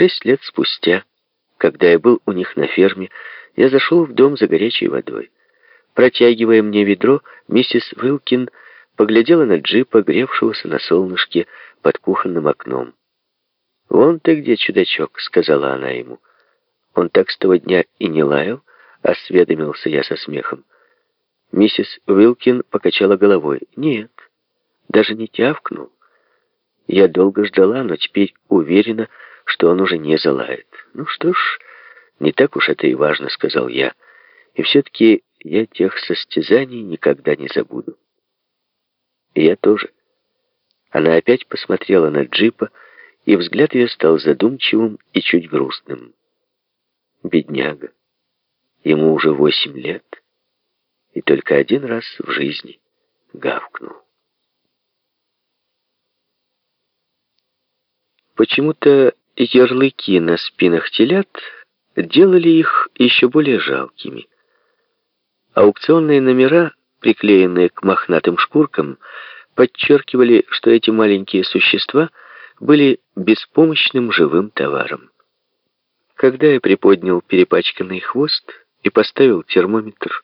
Шесть лет спустя, когда я был у них на ферме, я зашел в дом за горячей водой. Протягивая мне ведро, миссис Вилкин поглядела на джипа, гревшегося на солнышке под кухонным окном. «Вон ты где, чудачок», — сказала она ему. Он так с того дня и не лаял, осведомился я со смехом. Миссис Уилкин покачала головой. «Нет, даже не тявкнул. Я долго ждала, но теперь уверена, что он уже не залает. Ну что ж, не так уж это и важно», — сказал я. «И все-таки я тех состязаний никогда не забуду». И я тоже. Она опять посмотрела на джипа, и взгляд ее стал задумчивым и чуть грустным. Бедняга. Ему уже восемь лет, и только один раз в жизни гавкнул. Почему-то ярлыки на спинах телят делали их еще более жалкими. Аукционные номера, приклеенные к мохнатым шкуркам, подчеркивали, что эти маленькие существа были беспомощным живым товаром. Когда я приподнял перепачканный хвост и поставил термометр,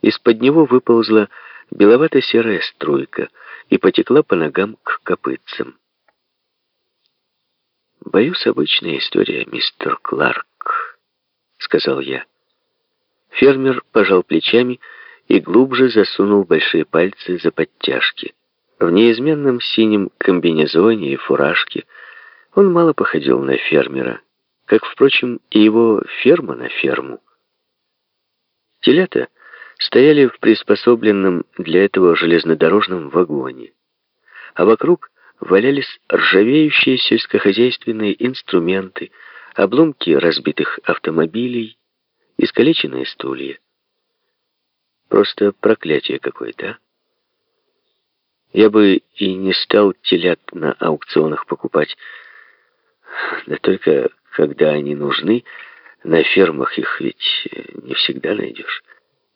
из-под него выползла беловато-серая струйка и потекла по ногам к копытцам. «Боюсь, обычная история, мистер Кларк», — сказал я. Фермер пожал плечами и глубже засунул большие пальцы за подтяжки. В неизменном синем комбинезоне и фуражке он мало походил на фермера, как, впрочем, и его ферма на ферму. Телята стояли в приспособленном для этого железнодорожном вагоне, а вокруг валялись ржавеющие сельскохозяйственные инструменты, обломки разбитых автомобилей, искалеченные стулья. Просто проклятие какое-то, а? Я бы и не стал телят на аукционах покупать. Да только когда они нужны, на фермах их ведь не всегда найдешь.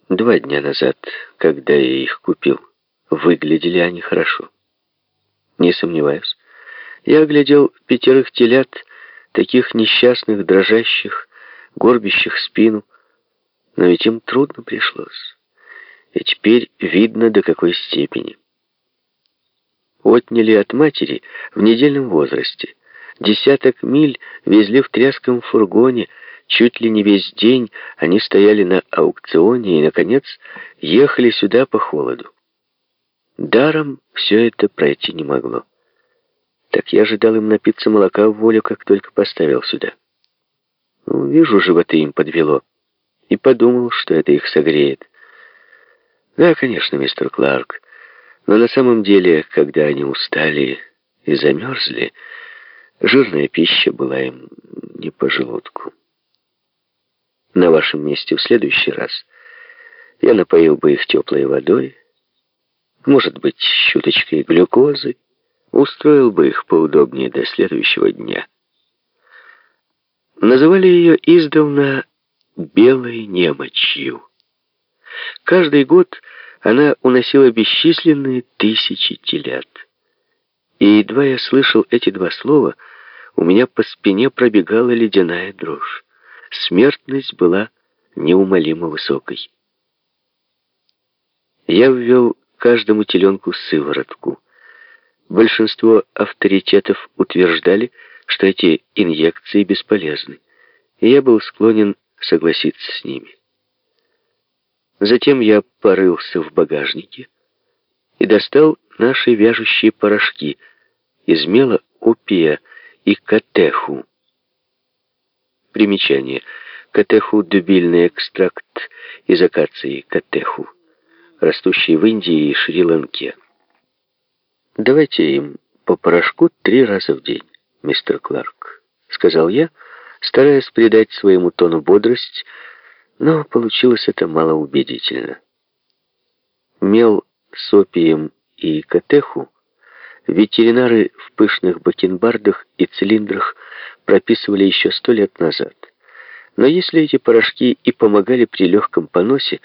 Два дня назад, когда я их купил, выглядели они хорошо. Не сомневаюсь. Я оглядел пятерых телят, таких несчастных, дрожащих, горбящих спину, но ведь им трудно пришлось. И теперь видно, до какой степени отняли от матери в недельном возрасте. Десяток миль везли в тряском фургоне, чуть ли не весь день они стояли на аукционе и, наконец, ехали сюда по холоду. Даром все это пройти не могло. Так я же дал им напиться молока в волю, как только поставил сюда. Ну, вижу, животы им подвело. И подумал, что это их согреет. Да, конечно, мистер Кларк, но на самом деле, когда они устали и замерзли, жирная пища была им не по желудку. На вашем месте в следующий раз я напоил бы их теплой водой, может быть, щуточкой глюкозы, устроил бы их поудобнее до следующего дня. Называли ее издавна «белой немочью». Каждый год она уносила бесчисленные тысячи телят. И едва я слышал эти два слова, у меня по спине пробегала ледяная дрожь. Смертность была неумолимо высокой. Я ввел каждому теленку сыворотку. Большинство авторитетов утверждали, что эти инъекции бесполезны, и я был склонен согласиться с ними. Затем я порылся в багажнике и достал наши вяжущие порошки из мела опия и катеху. Примечание. Катеху – дубильный экстракт из акации катеху, растущий в Индии и Шри-Ланке. «Давайте им по порошку три раза в день, мистер Кларк», — сказал я, стараясь придать своему тону бодрость, но получилось это малоубедительно. Мел с опием и катеху ветеринары в пышных бакенбардах и цилиндрах прописывали еще сто лет назад. Но если эти порошки и помогали при легком поносе,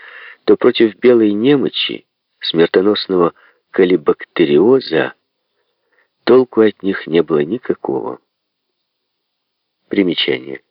то против белой немочи, смертоносного калибактериоза, толку от них не было никакого. Примечание.